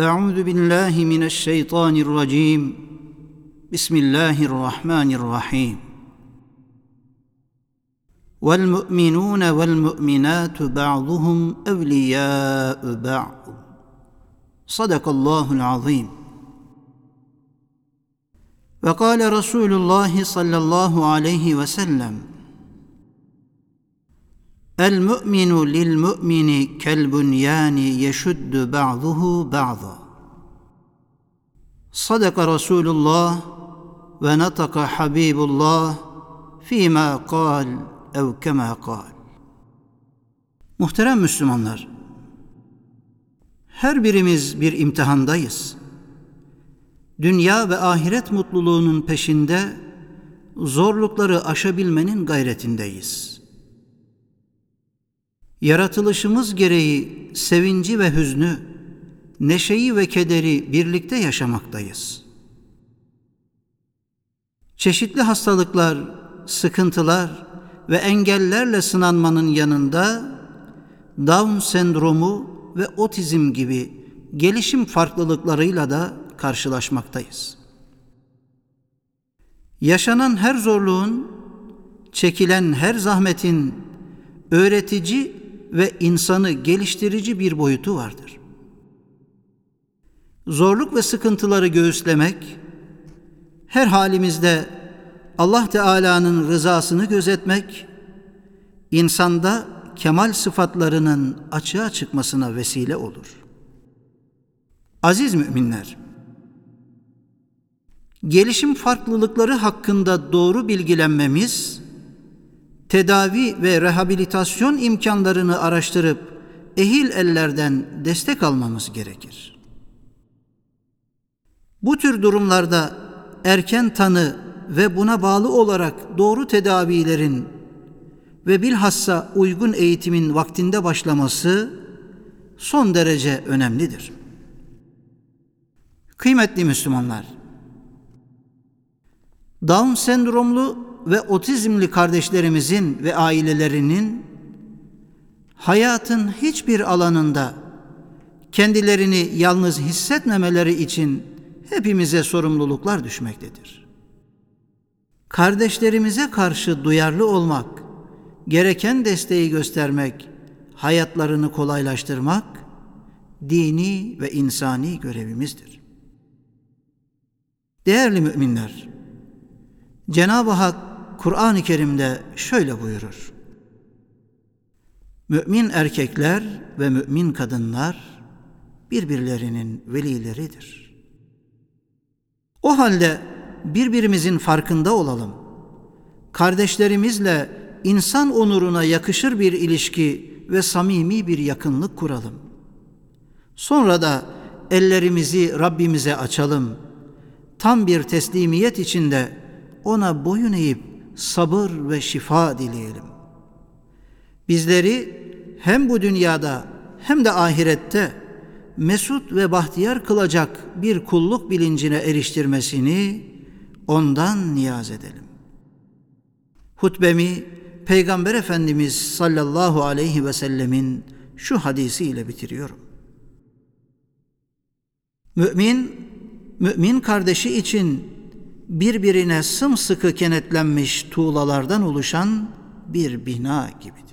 أعوذ بالله من الشيطان الرجيم. بسم الله الرحمن الرحيم. والمؤمنون والمؤمنات بعضهم أولياء بعض. صدق الله العظيم. وقال رسول الله صلى الله عليه وسلم El mu'minu lil mu'mini kel bunyani yeşuddu ba'duhu ba'da. Sadaka Resulullah ve nataka Habibullah fîmâ kal ev kemâ kal. Muhterem Müslümanlar, her birimiz bir imtihandayız. Dünya ve ahiret mutluluğunun peşinde zorlukları aşabilmenin gayretindeyiz.'' Yaratılışımız gereği sevinci ve hüznü, neşeyi ve kederi birlikte yaşamaktayız. Çeşitli hastalıklar, sıkıntılar ve engellerle sınanmanın yanında Down sendromu ve otizm gibi gelişim farklılıklarıyla da karşılaşmaktayız. Yaşanan her zorluğun, çekilen her zahmetin öğretici ve insanı geliştirici bir boyutu vardır. Zorluk ve sıkıntıları göğüslemek, her halimizde Allah Teala'nın rızasını gözetmek, insanda kemal sıfatlarının açığa çıkmasına vesile olur. Aziz müminler, gelişim farklılıkları hakkında doğru bilgilenmemiz, tedavi ve rehabilitasyon imkanlarını araştırıp ehil ellerden destek almamız gerekir. Bu tür durumlarda erken tanı ve buna bağlı olarak doğru tedavilerin ve bilhassa uygun eğitimin vaktinde başlaması son derece önemlidir. Kıymetli Müslümanlar, Down sendromlu ve otizmli kardeşlerimizin ve ailelerinin hayatın hiçbir alanında kendilerini yalnız hissetmemeleri için hepimize sorumluluklar düşmektedir. Kardeşlerimize karşı duyarlı olmak, gereken desteği göstermek, hayatlarını kolaylaştırmak dini ve insani görevimizdir. Değerli müminler, Cenab-ı Hak Kur'an-ı Kerim'de şöyle buyurur. Mümin erkekler ve mümin kadınlar birbirlerinin velileridir. O halde birbirimizin farkında olalım. Kardeşlerimizle insan onuruna yakışır bir ilişki ve samimi bir yakınlık kuralım. Sonra da ellerimizi Rabbimize açalım. Tam bir teslimiyet içinde ona boyun eğip sabır ve şifa dileyelim. Bizleri hem bu dünyada hem de ahirette mesut ve bahtiyar kılacak bir kulluk bilincine eriştirmesini ondan niyaz edelim. Hutbemi Peygamber Efendimiz sallallahu aleyhi ve sellemin şu hadisiyle bitiriyorum. Mümin, mümin kardeşi için birbirine sımsıkı kenetlenmiş tuğlalardan oluşan bir bina gibidir.